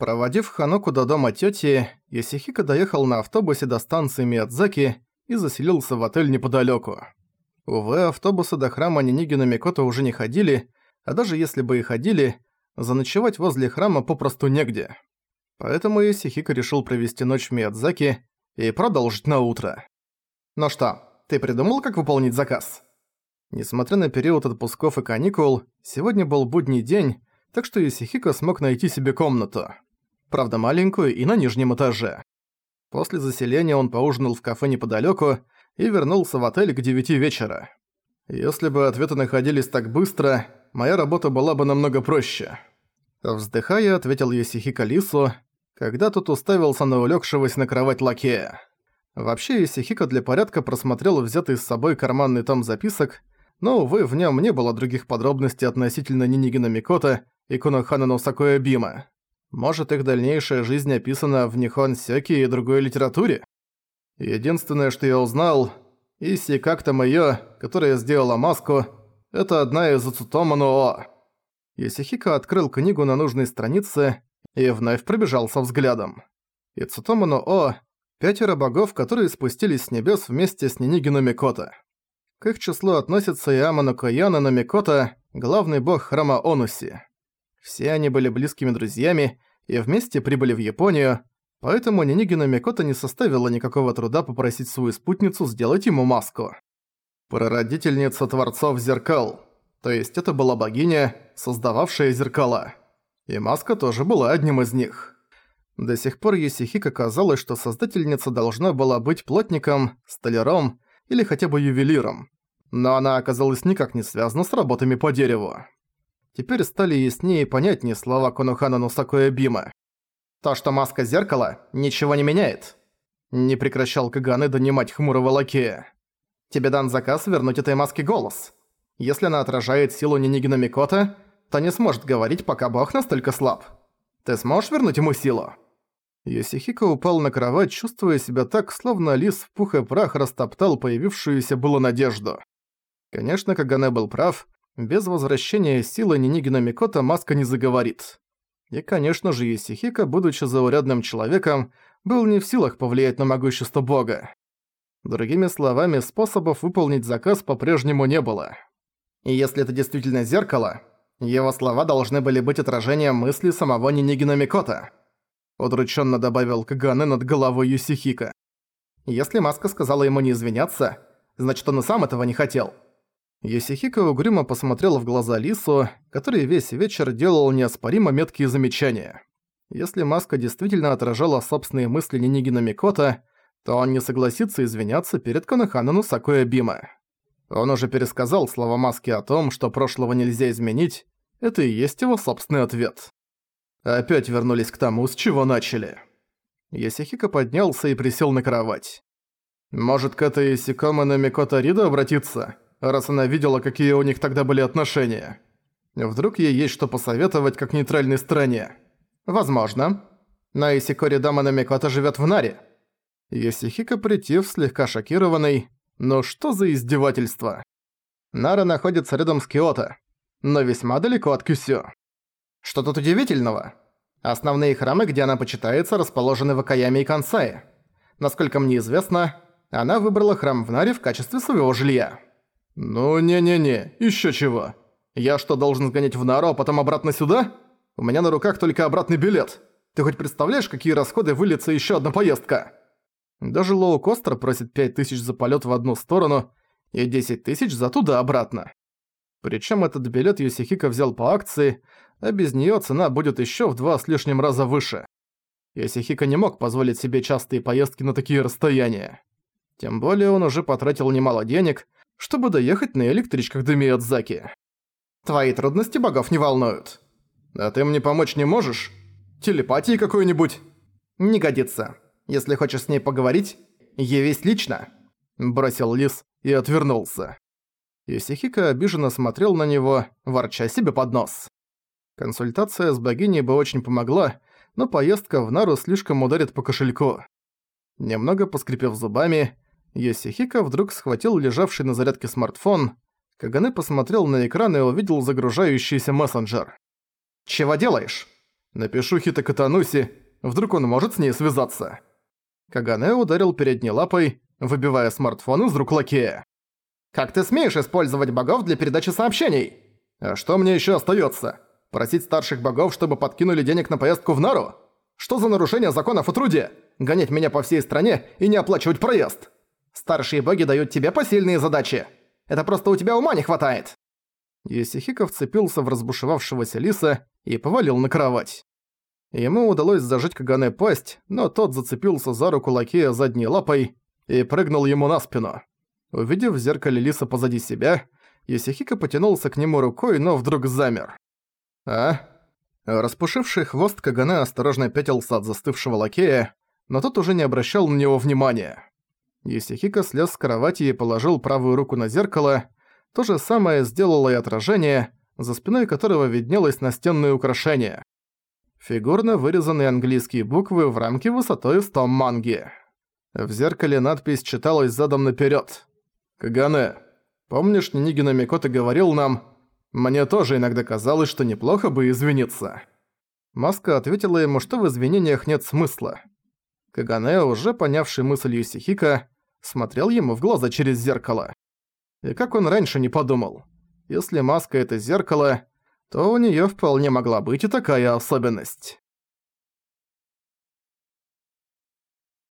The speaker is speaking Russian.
Проводив Ханоку до дома тёти, Ясихика доехал на автобусе до станции Миядзаки и заселился в отель неподалёку. Увы, автобусы до храма Нинигина Микото уже не ходили, а даже если бы и ходили, заночевать возле храма попросту негде. Поэтому Ясихика решил провести ночь в Миядзаки и продолжить на утро. «Ну что, ты придумал, как выполнить заказ?» Несмотря на период отпусков и каникул, сегодня был будний день, так что Ясихико смог найти себе комнату правда маленькую и на нижнем этаже. После заселения он поужинал в кафе неподалёку и вернулся в отель к девяти вечера. Если бы ответы находились так быстро, моя работа была бы намного проще. Вздыхая, ответил Есихика Лису, когда тот уставился на улегшегося на кровать лакея. Вообще, Есихика для порядка просмотрел взятый с собой карманный том записок, но, увы, в нем не было других подробностей относительно Нинигина Микота и Кунохана Носакоя Бима. Может, их дальнейшая жизнь описана в Нихон Сёки и другой литературе? Единственное, что я узнал, Иси как-то моё, которая сделала маску, это одна из Уцутома Ноо. Исихика открыл книгу на нужной странице и вновь пробежался взглядом. Ицутома Ноо – пятеро богов, которые спустились с небес вместе с Нинигино Микото. К их числу относится и Амано Кояна Намикото, главный бог храма Онуси. Все они были близкими друзьями и вместе прибыли в Японию, поэтому Нинигина Микото не составило никакого труда попросить свою спутницу сделать ему маску. Прародительница Творцов Зеркал, то есть это была богиня, создававшая зеркала. И маска тоже была одним из них. До сих пор Есихика казалось, что создательница должна была быть плотником, столяром или хотя бы ювелиром. Но она оказалась никак не связана с работами по дереву теперь стали яснее и понятнее слова Конухана Нусакоя Бима. «То, что маска зеркала, ничего не меняет», — не прекращал Каганы донимать хмурого лакея. «Тебе дан заказ вернуть этой маске голос. Если она отражает силу Нинигина Микота, то не сможет говорить, пока бог настолько слаб. Ты сможешь вернуть ему силу?» Йосихико упал на кровать, чувствуя себя так, словно лис в пух и прах растоптал появившуюся было надежду. Конечно, Кагане был прав, без возвращения силы Нинигина Микота маска не заговорит. И, конечно же, Исихика, будучи заурядным человеком, был не в силах повлиять на могущество бога. Другими словами, способов выполнить заказ по-прежнему не было. И если это действительно зеркало, его слова должны были быть отражением мысли самого Нинигина Микота. Удрученно добавил Каганы над головой Юсихика. Если маска сказала ему не извиняться, значит он и сам этого не хотел. Йосихико угрюмо посмотрел в глаза Лису, который весь вечер делал неоспоримо меткие замечания. Если маска действительно отражала собственные мысли Нинигина Микота, то он не согласится извиняться перед Канаханану Сакуя Бима. Он уже пересказал слова маски о том, что прошлого нельзя изменить, это и есть его собственный ответ. Опять вернулись к тому, с чего начали. Ясихико поднялся и присел на кровать. «Может, к этой Сикома Микота Рида обратиться?» Раз она видела, какие у них тогда были отношения. Вдруг ей есть что посоветовать как нейтральной стране. Возможно. Но Исикори Дама Намикота живет в Наре. Йосихико притив, слегка шокированный. Но что за издевательство? Нара находится рядом с Киото, но весьма далеко от Кюсю. Что тут удивительного? Основные храмы, где она почитается, расположены в Акаяме и Кансае. Насколько мне известно, она выбрала храм в Наре в качестве своего жилья. «Ну не-не-не, ещё чего? Я что, должен сгонять в Нару, а потом обратно сюда? У меня на руках только обратный билет. Ты хоть представляешь, какие расходы выльется ещё одна поездка?» Даже лоукостер просит 5000 за полёт в одну сторону и 10 тысяч за туда-обратно. Причём этот билет Юсихика взял по акции, а без неё цена будет ещё в два с лишним раза выше. Юсихика не мог позволить себе частые поездки на такие расстояния. Тем более он уже потратил немало денег, чтобы доехать на электричках до Миядзаки. Твои трудности богов не волнуют. А ты мне помочь не можешь? Телепатии какой-нибудь? Не годится. Если хочешь с ней поговорить, явись лично. Бросил лис и отвернулся. Исихика обиженно смотрел на него, ворча себе под нос. Консультация с богиней бы очень помогла, но поездка в Нару слишком ударит по кошельку. Немного поскрипев зубами, Йосихико вдруг схватил лежавший на зарядке смартфон. Кагане посмотрел на экран и увидел загружающийся мессенджер. «Чего делаешь?» Напишу Хита Катануси, вдруг он может с ней связаться. Кагане ударил передней лапой, выбивая смартфон из рук лакея. «Как ты смеешь использовать богов для передачи сообщений?» «А что мне еще остается? Просить старших богов, чтобы подкинули денег на поездку в Нару? Что за нарушение законов о труде? Гонять меня по всей стране и не оплачивать проезд? Старшие боги дают тебе посильные задачи. Это просто у тебя ума не хватает!» Есихико вцепился в разбушевавшегося лиса и повалил на кровать. Ему удалось зажать Кагане пасть, но тот зацепился за руку лакея задней лапой и прыгнул ему на спину. Увидев в зеркале лиса позади себя, Есихико потянулся к нему рукой, но вдруг замер. «А?» Распушивший хвост Кагане осторожно пятился от застывшего лакея, но тот уже не обращал на него внимания. Есихико слез с кровати и положил правую руку на зеркало. То же самое сделало и отражение, за спиной которого виднелось настенное украшение. Фигурно вырезанные английские буквы в рамке высотой 100 манги. В зеркале надпись читалась задом наперёд. «Кагане, помнишь, Нинигина Микото говорил нам, мне тоже иногда казалось, что неплохо бы извиниться». Маска ответила ему, что в извинениях нет смысла. Кагане, уже понявший мысль Юсихика, смотрел ему в глаза через зеркало. И как он раньше не подумал. Если маска — это зеркало, то у неё вполне могла быть и такая особенность.